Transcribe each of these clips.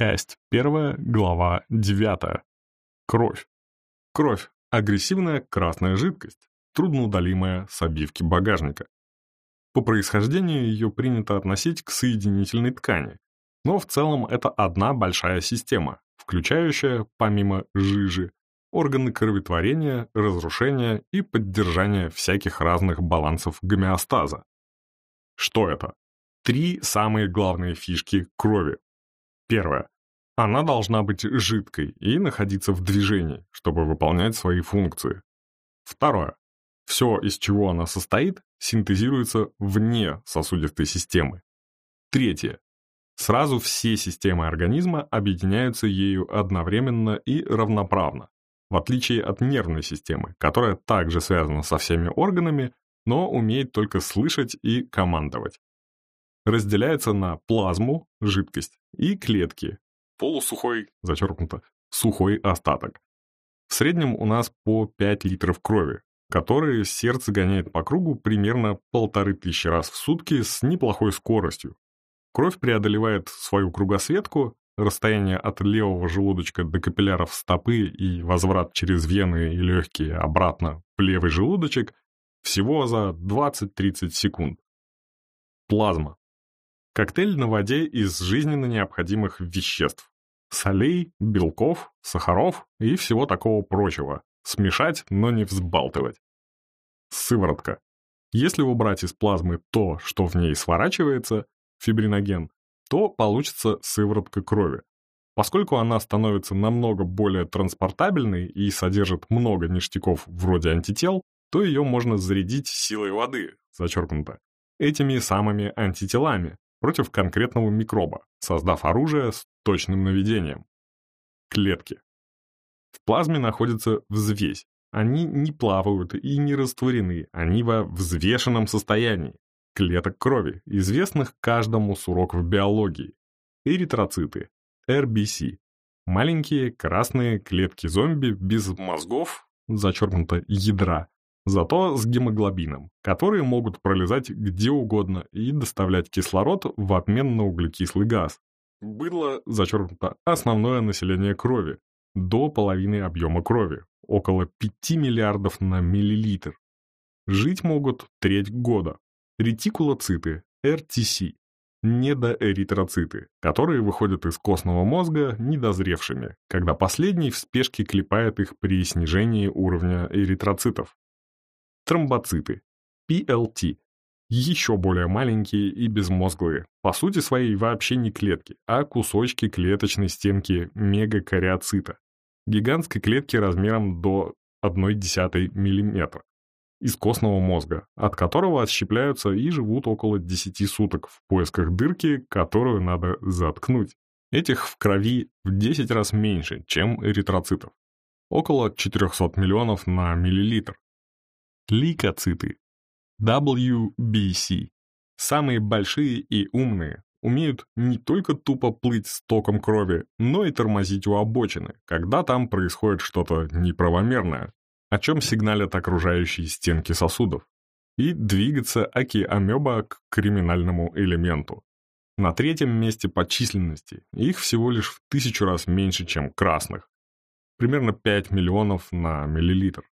Часть первая, глава девятая. Кровь. Кровь – агрессивная красная жидкость, трудноудалимая с обивки багажника. По происхождению ее принято относить к соединительной ткани, но в целом это одна большая система, включающая, помимо жижи, органы кроветворения, разрушения и поддержания всяких разных балансов гомеостаза. Что это? Три самые главные фишки крови. Первое. Она должна быть жидкой и находиться в движении, чтобы выполнять свои функции. Второе. Все, из чего она состоит, синтезируется вне сосудистой системы. Третье. Сразу все системы организма объединяются ею одновременно и равноправно, в отличие от нервной системы, которая также связана со всеми органами, но умеет только слышать и командовать. Разделяется на плазму, жидкость, и клетки, полусухой, зачеркнуто, сухой остаток. В среднем у нас по 5 литров крови, которые сердце гоняет по кругу примерно полторы тысячи раз в сутки с неплохой скоростью, Кровь преодолевает свою кругосветку, расстояние от левого желудочка до капилляров стопы и возврат через вены и легкие обратно в левый желудочек всего за 20-30 секунд. Плазма. Коктейль на воде из жизненно необходимых веществ. Солей, белков, сахаров и всего такого прочего. Смешать, но не взбалтывать. Сыворотка. Если убрать из плазмы то, что в ней сворачивается, фибриноген, то получится сыворотка крови. Поскольку она становится намного более транспортабельной и содержит много ништяков вроде антител, то ее можно зарядить силой воды, зачеркнуто, этими самыми антителами против конкретного микроба, создав оружие с точным наведением. Клетки. В плазме находится взвесь. Они не плавают и не растворены, они во взвешенном состоянии, клеток крови, известных каждому с уроков биологии. Эритроциты, RBC. Маленькие красные клетки зомби без мозгов, зачеркнуто ядра, зато с гемоглобином, которые могут пролезать где угодно и доставлять кислород в обмен на углекислый газ. Быдло, зачеркнуто, основное население крови, до половины объема крови, около 5 миллиардов на миллилитр. Жить могут треть года, ретикулоциты, RTC, недоэритроциты, которые выходят из костного мозга недозревшими, когда последний в спешке клепает их при снижении уровня эритроцитов. Тромбоциты, PLT, еще более маленькие и безмозглые, по сути своей вообще не клетки, а кусочки клеточной стенки мегакариоцита, гигантской клетки размером до 0,1 мм из костного мозга, от которого отщепляются и живут около 10 суток в поисках дырки, которую надо заткнуть. Этих в крови в 10 раз меньше, чем эритроцитов. Около 400 миллионов на миллилитр. Лейкоциты. WBC. Самые большие и умные умеют не только тупо плыть с током крови, но и тормозить у обочины, когда там происходит что-то неправомерное, о чем сигналят окружающие стенки сосудов, и двигаться аки-амеба к криминальному элементу. На третьем месте по численности их всего лишь в тысячу раз меньше, чем красных, примерно 5 миллионов на миллилитр.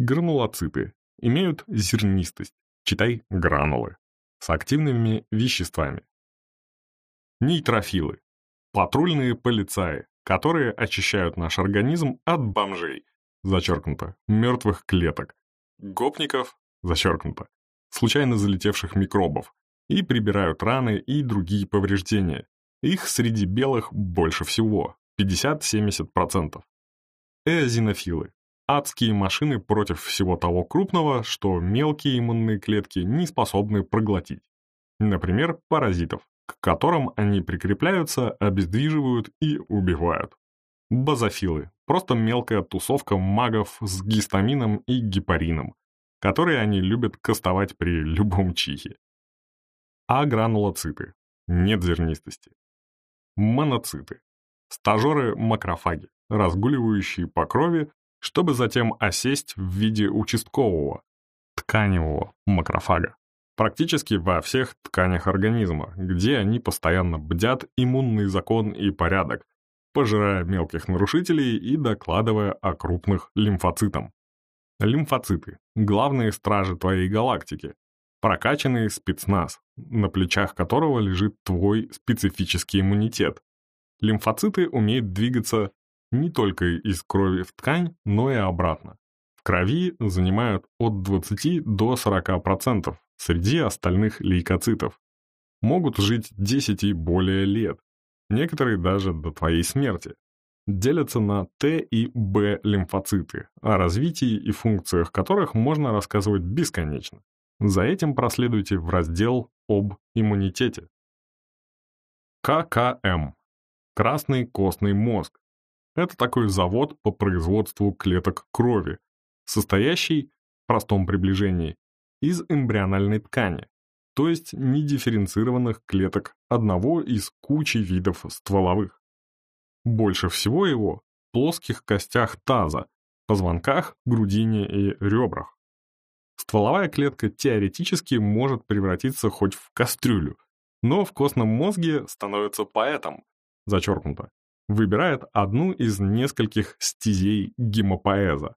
Гранулоциты имеют зернистость, читай гранулы, с активными веществами. Нейтрофилы – патрульные полицаи, которые очищают наш организм от бомжей, зачеркнуто, мертвых клеток, гопников, зачеркнуто, случайно залетевших микробов, и прибирают раны и другие повреждения. Их среди белых больше всего, 50-70%. Эозинофилы – адские машины против всего того крупного, что мелкие иммунные клетки не способны проглотить. Например, паразитов, к которым они прикрепляются, обездвиживают и убивают. Базофилы – просто мелкая тусовка магов с гистамином и гепарином, которые они любят кастовать при любом чихе. А гранулоциты – нет зернистости. Моноциты – стажеры-макрофаги, разгуливающие по крови, чтобы затем осесть в виде участкового, тканевого макрофага, практически во всех тканях организма, где они постоянно бдят иммунный закон и порядок, пожирая мелких нарушителей и докладывая о крупных лимфоцитам. Лимфоциты – главные стражи твоей галактики, прокачанный спецназ, на плечах которого лежит твой специфический иммунитет. Лимфоциты умеют двигаться не только из крови в ткань, но и обратно. В крови занимают от 20 до 40% среди остальных лейкоцитов. Могут жить 10 и более лет, некоторые даже до твоей смерти. Делятся на Т и Б лимфоциты, о развитии и функциях которых можно рассказывать бесконечно. За этим проследуйте в раздел об иммунитете. ККМ. Красный костный мозг. Это такой завод по производству клеток крови, состоящий, в простом приближении, из эмбриональной ткани, то есть недифференцированных клеток одного из кучи видов стволовых. Больше всего его в плоских костях таза, позвонках, грудине и ребрах. Стволовая клетка теоретически может превратиться хоть в кастрюлю, но в костном мозге становится поэтом, зачеркнуто, выбирает одну из нескольких стезей гемопоэза.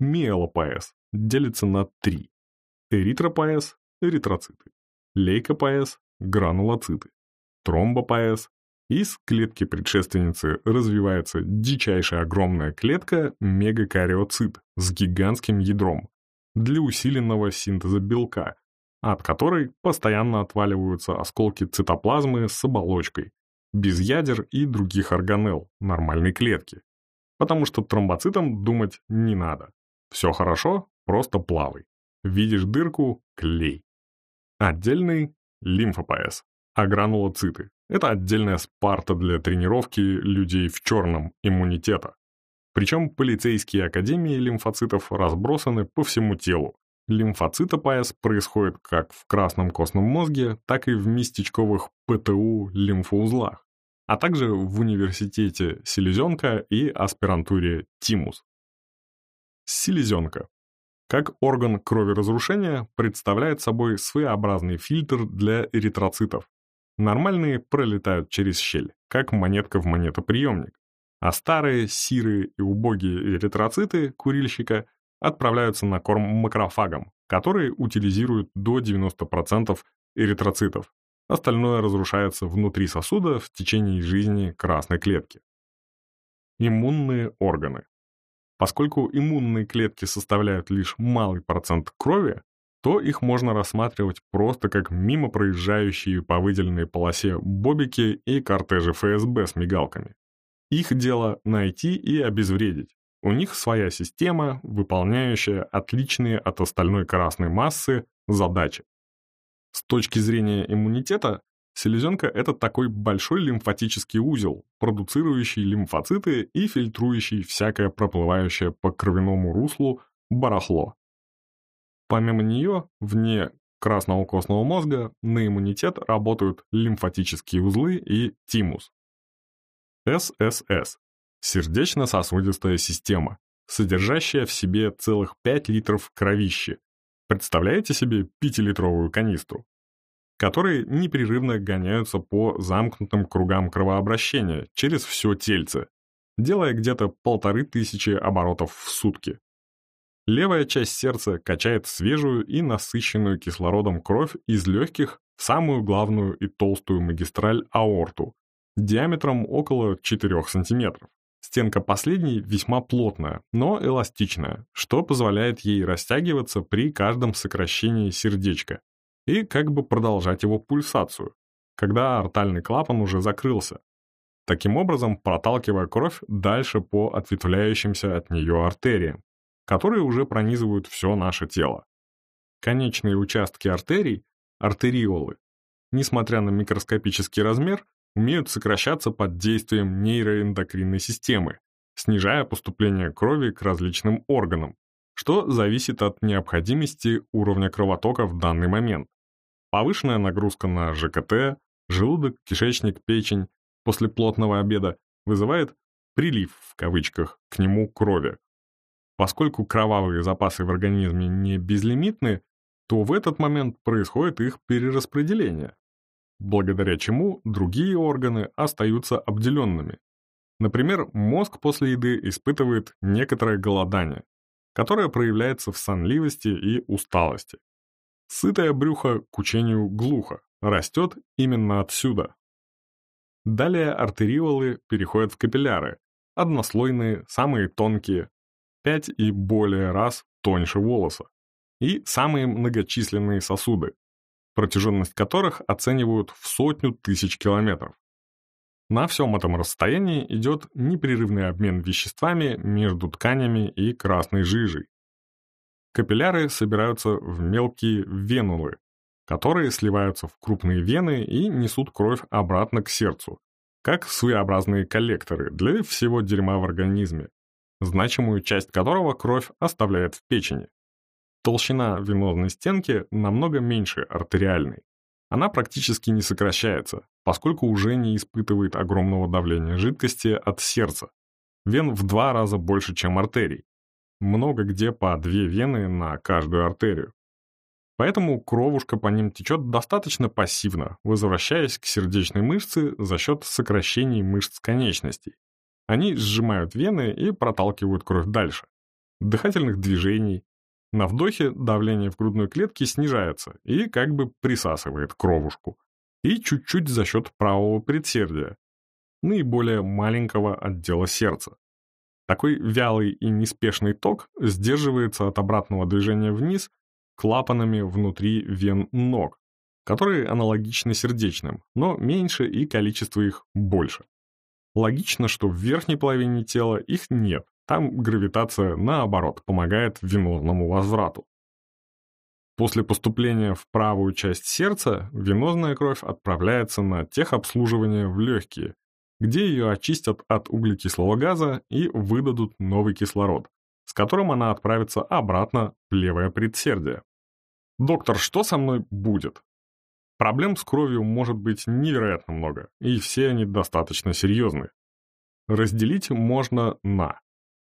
Миелопоэз делится на три. Эритропоэз – эритроциты, лейкопоэз – гранулоциты, тромбопоэз – из клетки предшественницы развивается дичайшая огромная клетка мегакариоцит с гигантским ядром для усиленного синтеза белка, от которой постоянно отваливаются осколки цитоплазмы с оболочкой, без ядер и других органелл нормальной клетки. Потому что тромбоцитам думать не надо. Все хорошо, просто плавай. Видишь дырку – клей. Отдельный – лимфопоэз, а это отдельная спарта для тренировки людей в черном иммунитета. Причем полицейские академии лимфоцитов разбросаны по всему телу. Лимфоцитопоэз происходит как в красном костном мозге, так и в местечковых ПТУ лимфоузлах, а также в университете селезенка и аспирантуре Тимус. Селезенка как орган кроверазрушения представляет собой своеобразный фильтр для эритроцитов. Нормальные пролетают через щель, как монетка в монетоприемник, а старые, сирые и убогие эритроциты курильщика отправляются на корм макрофагам, которые утилизируют до 90% эритроцитов. Остальное разрушается внутри сосуда в течение жизни красной клетки. Иммунные органы. Поскольку иммунные клетки составляют лишь малый процент крови, то их можно рассматривать просто как мимо проезжающие по выделенной полосе бобики и кортежи ФСБ с мигалками. Их дело найти и обезвредить. У них своя система, выполняющая отличные от остальной красной массы задачи. С точки зрения иммунитета, Селезенка – это такой большой лимфатический узел, продуцирующий лимфоциты и фильтрующий всякое проплывающее по кровяному руслу барахло. Помимо нее, вне красного костного мозга на иммунитет работают лимфатические узлы и тимус. ССС – сердечно-сосудистая система, содержащая в себе целых 5 литров кровищи. Представляете себе 5-литровую канистру? которые непрерывно гоняются по замкнутым кругам кровообращения через все тельце, делая где-то полторы тысячи оборотов в сутки. Левая часть сердца качает свежую и насыщенную кислородом кровь из легких в самую главную и толстую магистраль аорту, диаметром около 4 см. Стенка последней весьма плотная, но эластичная, что позволяет ей растягиваться при каждом сокращении сердечка, и как бы продолжать его пульсацию, когда артальный клапан уже закрылся, таким образом проталкивая кровь дальше по ответвляющимся от нее артериям, которые уже пронизывают все наше тело. Конечные участки артерий, артериолы, несмотря на микроскопический размер, умеют сокращаться под действием нейроэндокринной системы, снижая поступление крови к различным органам, что зависит от необходимости уровня кровотока в данный момент. Повышенная нагрузка на ЖКТ, желудок, кишечник, печень после плотного обеда вызывает «прилив» в кавычках к нему крови. Поскольку кровавые запасы в организме не безлимитны, то в этот момент происходит их перераспределение, благодаря чему другие органы остаются обделенными. Например, мозг после еды испытывает некоторое голодание, которое проявляется в сонливости и усталости. Сытое брюхо к учению глухо, растет именно отсюда. Далее артериолы переходят в капилляры, однослойные, самые тонкие, 5 и более раз тоньше волоса, и самые многочисленные сосуды, протяженность которых оценивают в сотню тысяч километров. На всем этом расстоянии идет непрерывный обмен веществами между тканями и красной жижей. Капилляры собираются в мелкие венулы, которые сливаются в крупные вены и несут кровь обратно к сердцу, как своеобразные коллекторы для всего дерьма в организме, значимую часть которого кровь оставляет в печени. Толщина венозной стенки намного меньше артериальной. Она практически не сокращается, поскольку уже не испытывает огромного давления жидкости от сердца. Вен в два раза больше, чем артерий. Много где по две вены на каждую артерию. Поэтому кровушка по ним течет достаточно пассивно, возвращаясь к сердечной мышце за счет сокращений мышц конечностей. Они сжимают вены и проталкивают кровь дальше. Дыхательных движений. На вдохе давление в грудной клетке снижается и как бы присасывает кровушку. И чуть-чуть за счет правого предсердия, наиболее маленького отдела сердца. Такой вялый и неспешный ток сдерживается от обратного движения вниз клапанами внутри вен ног, которые аналогичны сердечным, но меньше и количество их больше. Логично, что в верхней половине тела их нет, там гравитация, наоборот, помогает венозному возврату. После поступления в правую часть сердца венозная кровь отправляется на техобслуживание в легкие, где ее очистят от углекислого газа и выдадут новый кислород, с которым она отправится обратно в левое предсердие. Доктор, что со мной будет? Проблем с кровью может быть невероятно много, и все они достаточно серьезные. Разделить можно на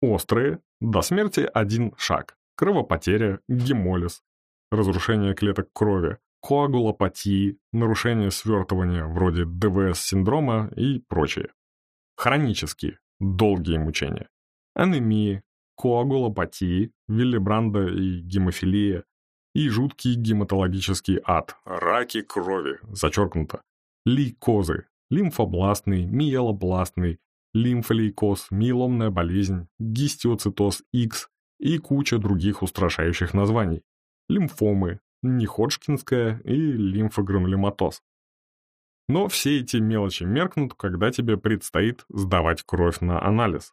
острые, до смерти один шаг, кровопотеря, гемолиз, разрушение клеток крови, коагулопатии, нарушение свертывания вроде ДВС-синдрома и прочее. Хронические, долгие мучения, анемии, коагулопатии, Виллибранда и гемофилия, и жуткий гематологический ад, раки крови, зачеркнуто, лейкозы, лимфобластный, миелобластный, лимфолейкоз, миеломная болезнь, гистиоцитоз X и куча других устрашающих названий, лимфомы, неходжкинская и лимфогранулематоз. Но все эти мелочи меркнут, когда тебе предстоит сдавать кровь на анализ.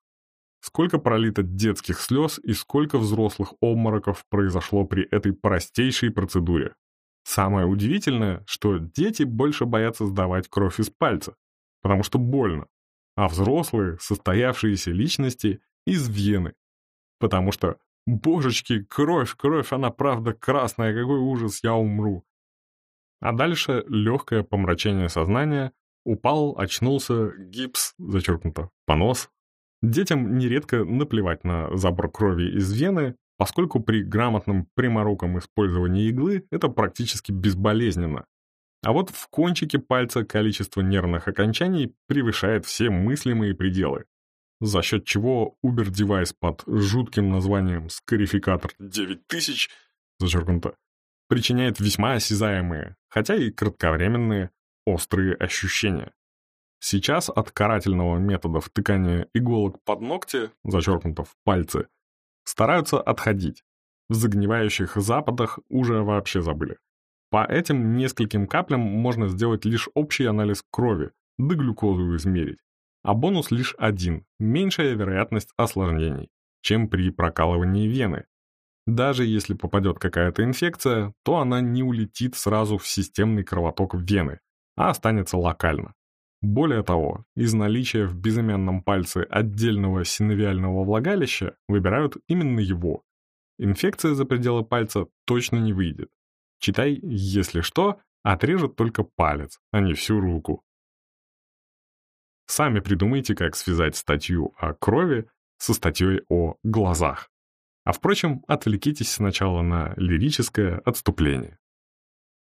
Сколько пролито детских слез и сколько взрослых обмороков произошло при этой простейшей процедуре. Самое удивительное, что дети больше боятся сдавать кровь из пальца, потому что больно, а взрослые, состоявшиеся личности, из вены, потому что, божечки, кровь, кровь, она правда красная, какой ужас, я умру. А дальше легкое помрачение сознания, упал, очнулся, гипс, зачеркнуто, понос, Детям нередко наплевать на забор крови из вены, поскольку при грамотном пряморуком использовании иглы это практически безболезненно. А вот в кончике пальца количество нервных окончаний превышает все мыслимые пределы, за счет чего Uber-девайс под жутким названием «Скарификатор 9000» зачеркнуто, причиняет весьма осязаемые, хотя и кратковременные, острые ощущения. Сейчас от карательного метода втыкания иголок под ногти, зачеркнуто в пальцы, стараются отходить. В загнивающих западах уже вообще забыли. По этим нескольким каплям можно сделать лишь общий анализ крови, да глюкозу измерить. А бонус лишь один – меньшая вероятность осложнений, чем при прокалывании вены. Даже если попадет какая-то инфекция, то она не улетит сразу в системный кровоток вены, а останется локально. Более того, из наличия в безымянном пальце отдельного синовиального влагалища выбирают именно его. Инфекция за пределы пальца точно не выйдет. Читай, если что, отрежут только палец, а не всю руку. Сами придумайте, как связать статью о крови со статьей о глазах. А впрочем, отвлекитесь сначала на лирическое отступление.